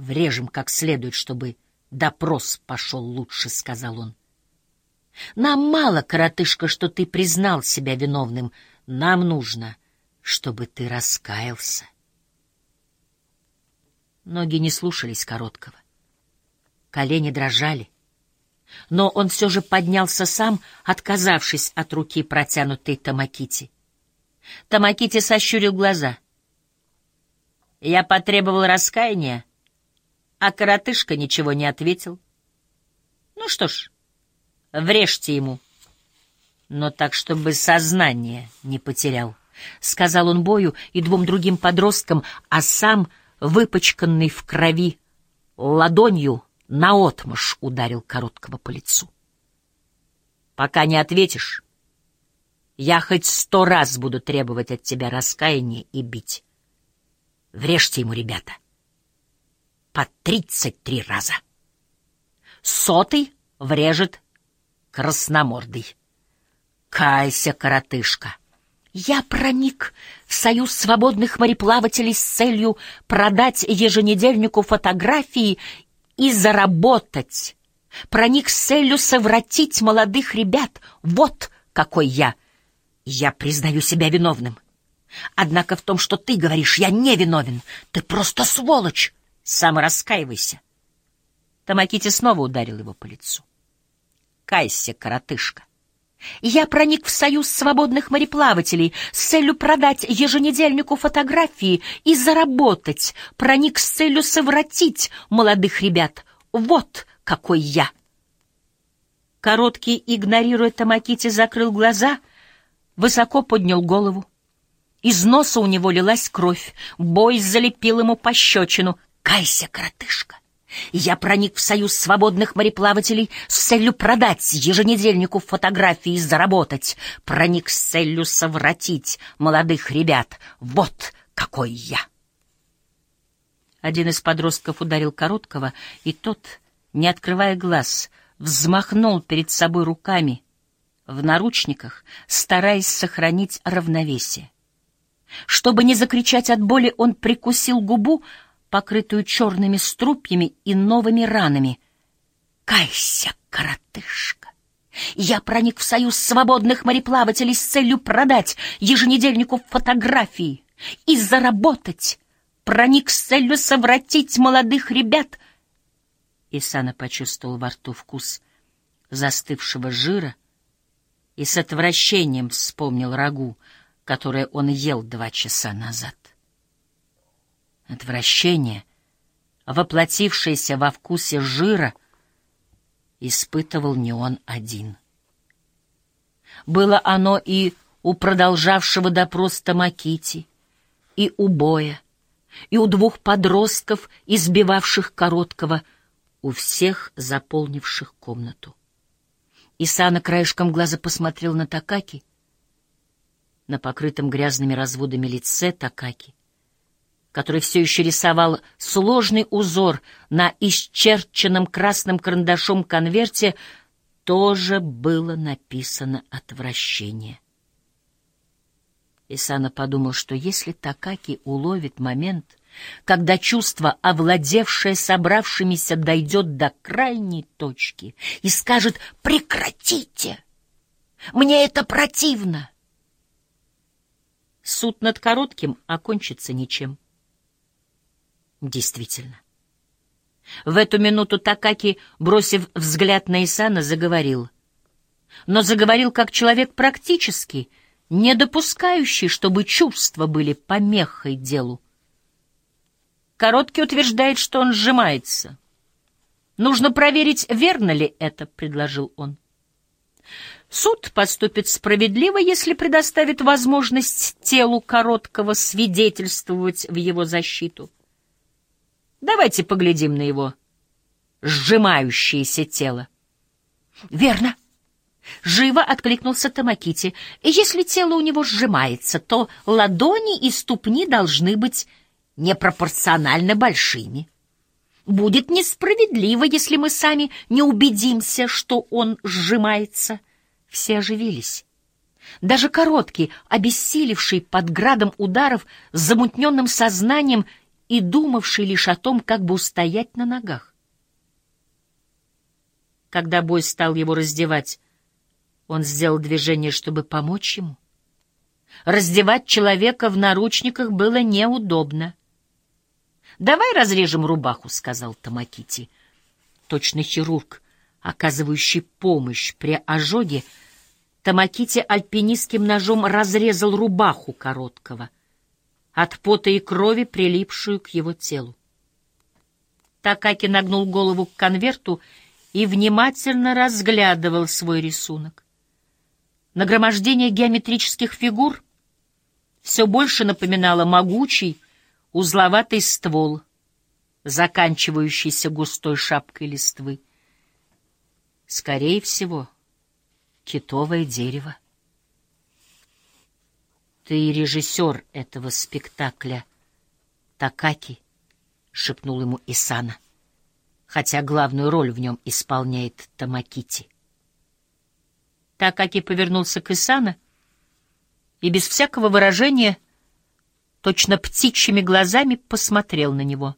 Врежем как следует, чтобы допрос пошел лучше, — сказал он. Нам мало, коротышка, что ты признал себя виновным. Нам нужно, чтобы ты раскаялся. Ноги не слушались короткого. Колени дрожали. Но он все же поднялся сам, отказавшись от руки, протянутой Тамакити. Тамакити сощурил глаза. Я потребовал раскаяния, а коротышка ничего не ответил. Ну что ж, врежьте ему. Но так, чтобы сознание не потерял, — сказал он Бою и двум другим подросткам, а сам, выпачканный в крови, ладонью наотмашь ударил короткого по лицу. Пока не ответишь, я хоть сто раз буду требовать от тебя раскаяния и бить. Врежьте ему, ребята. По тридцать три раза. Сотый врежет красномордый. Кайся, коротышка. Я проник в Союз свободных мореплавателей с целью продать еженедельнику фотографии и заработать. Проник с целью совратить молодых ребят. Вот какой я. Я признаю себя виновным. Однако в том, что ты говоришь, я не виновен. Ты просто сволочь. Сам раскаивайся. Тамакити снова ударил его по лицу. Кайся, коротышка. Я проник в союз свободных мореплавателей с целью продать еженедельнику фотографии и заработать. Проник с целью совратить молодых ребят. Вот какой я. Короткий, игнорируя Тамакити, закрыл глаза, высоко поднял голову. Из носа у него лилась кровь, бой залепил ему пощечину. «Кайся, коротышка!» Я проник в союз свободных мореплавателей с целью продать еженедельнику фотографии и заработать. Проник с целью совратить молодых ребят. Вот какой я! Один из подростков ударил короткого, и тот, не открывая глаз, взмахнул перед собой руками в наручниках, стараясь сохранить равновесие. Чтобы не закричать от боли, он прикусил губу, покрытую черными струпьями и новыми ранами. «Кайся, коротышка! Я проник в союз свободных мореплавателей с целью продать еженедельнику фотографии и заработать. Проник с целью совратить молодых ребят». Исана почувствовал во рту вкус застывшего жира и с отвращением вспомнил рагу, которое он ел два часа назад. Отвращение, воплотившееся во вкусе жира, испытывал не он один. Было оно и у продолжавшего допрос Тамакити, и у Боя, и у двух подростков, избивавших короткого, у всех заполнивших комнату. Исана краешком глаза посмотрел на Такаки, на покрытом грязными разводами лице Такаки, который все еще рисовал сложный узор на исчерченном красным карандашом конверте, тоже было написано отвращение. Исана подумал, что если Такаки уловит момент, когда чувство, овладевшее собравшимися, дойдет до крайней точки и скажет «Прекратите! Мне это противно!» Суд над коротким окончится ничем. Действительно. В эту минуту Такаки, бросив взгляд на Исана, заговорил. Но заговорил как человек практический, не допускающий, чтобы чувства были помехой делу. Короткий утверждает, что он сжимается. Нужно проверить, верно ли это, — предложил он. Суд поступит справедливо, если предоставит возможность телу Короткого свидетельствовать в его защиту. Давайте поглядим на его сжимающееся тело. Верно. Живо откликнулся Тамакити. Если тело у него сжимается, то ладони и ступни должны быть непропорционально большими. Будет несправедливо, если мы сами не убедимся, что он сжимается. Все оживились. Даже короткий, обессилевший под градом ударов, замутненным сознанием, и думавший лишь о том, как бы устоять на ногах. Когда бой стал его раздевать, он сделал движение, чтобы помочь ему. Раздевать человека в наручниках было неудобно. «Давай разрежем рубаху», — сказал Тамакити. Точно хирург, оказывающий помощь при ожоге, Тамакити альпинистским ножом разрезал рубаху короткого, от пота и крови, прилипшую к его телу. Такаки нагнул голову к конверту и внимательно разглядывал свой рисунок. Нагромождение геометрических фигур все больше напоминало могучий, узловатый ствол, заканчивающийся густой шапкой листвы. Скорее всего, китовое дерево. «Ты режиссер этого спектакля, Такаки», — шепнул ему Исана, хотя главную роль в нем исполняет Тамакити. Такаки повернулся к Исана и без всякого выражения, точно птичьими глазами, посмотрел на него.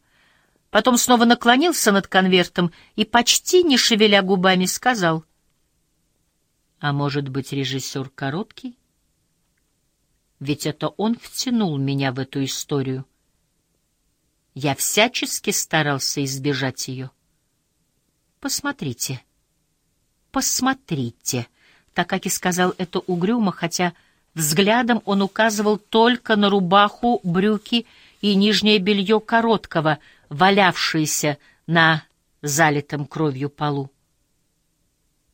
Потом снова наклонился над конвертом и, почти не шевеля губами, сказал, «А может быть, режиссер короткий? Ведь это он втянул меня в эту историю. Я всячески старался избежать ее. Посмотрите, посмотрите». Такаки сказал это угрюмо, хотя взглядом он указывал только на рубаху, брюки и нижнее белье короткого, валявшееся на залитом кровью полу.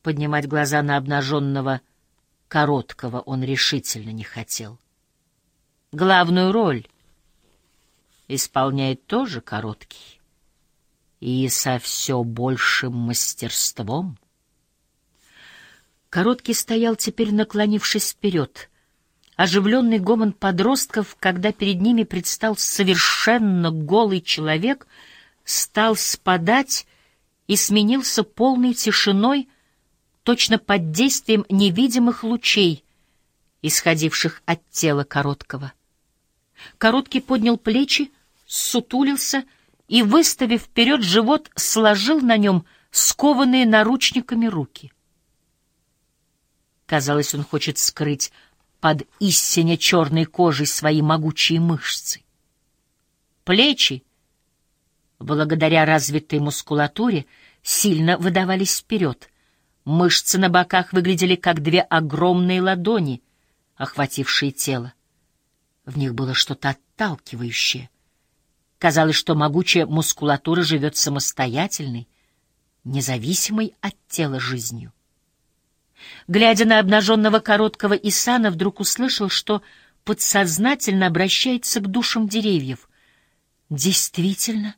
Поднимать глаза на обнаженного короткого он решительно не хотел. Главную роль исполняет тоже короткий и со все большим мастерством — Короткий стоял теперь, наклонившись вперед. Оживленный гомон подростков, когда перед ними предстал совершенно голый человек, стал спадать и сменился полной тишиной, точно под действием невидимых лучей, исходивших от тела Короткого. Короткий поднял плечи, сутулился и, выставив вперед живот, сложил на нем скованные наручниками руки — Казалось, он хочет скрыть под истине черной кожей свои могучие мышцы. Плечи, благодаря развитой мускулатуре, сильно выдавались вперед. Мышцы на боках выглядели как две огромные ладони, охватившие тело. В них было что-то отталкивающее. Казалось, что могучая мускулатура живет самостоятельной, независимой от тела жизнью. Глядя на обнаженного короткого Исана, вдруг услышал, что подсознательно обращается к душам деревьев. Действительно,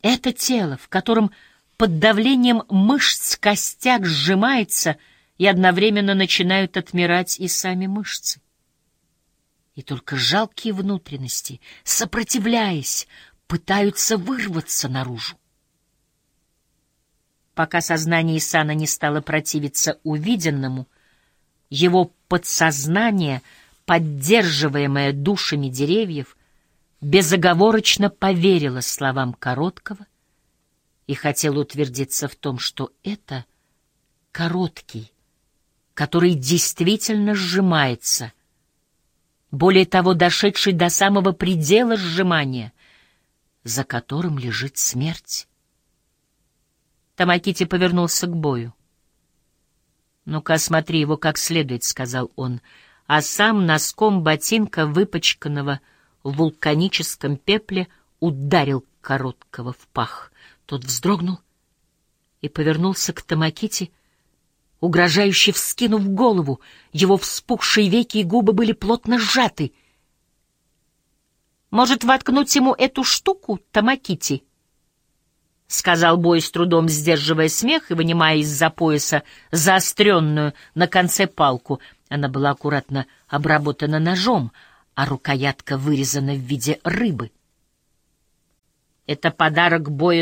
это тело, в котором под давлением мышц костяк сжимается и одновременно начинают отмирать и сами мышцы. И только жалкие внутренности, сопротивляясь, пытаются вырваться наружу. Пока сознание Исана не стало противиться увиденному, его подсознание, поддерживаемое душами деревьев, безоговорочно поверило словам Короткого и хотел утвердиться в том, что это Короткий, который действительно сжимается, более того, дошедший до самого предела сжимания, за которым лежит смерть. Тамакити повернулся к бою. «Ну-ка, осмотри его как следует», — сказал он, а сам носком ботинка, выпачканного в вулканическом пепле, ударил короткого в пах. Тот вздрогнул и повернулся к Тамакити, угрожающе вскинув голову. Его вспухшие веки и губы были плотно сжаты. «Может, воткнуть ему эту штуку, Тамакити?» — сказал Бой с трудом, сдерживая смех и вынимая из-за пояса заостренную на конце палку. Она была аккуратно обработана ножом, а рукоятка вырезана в виде рыбы. Это подарок Боя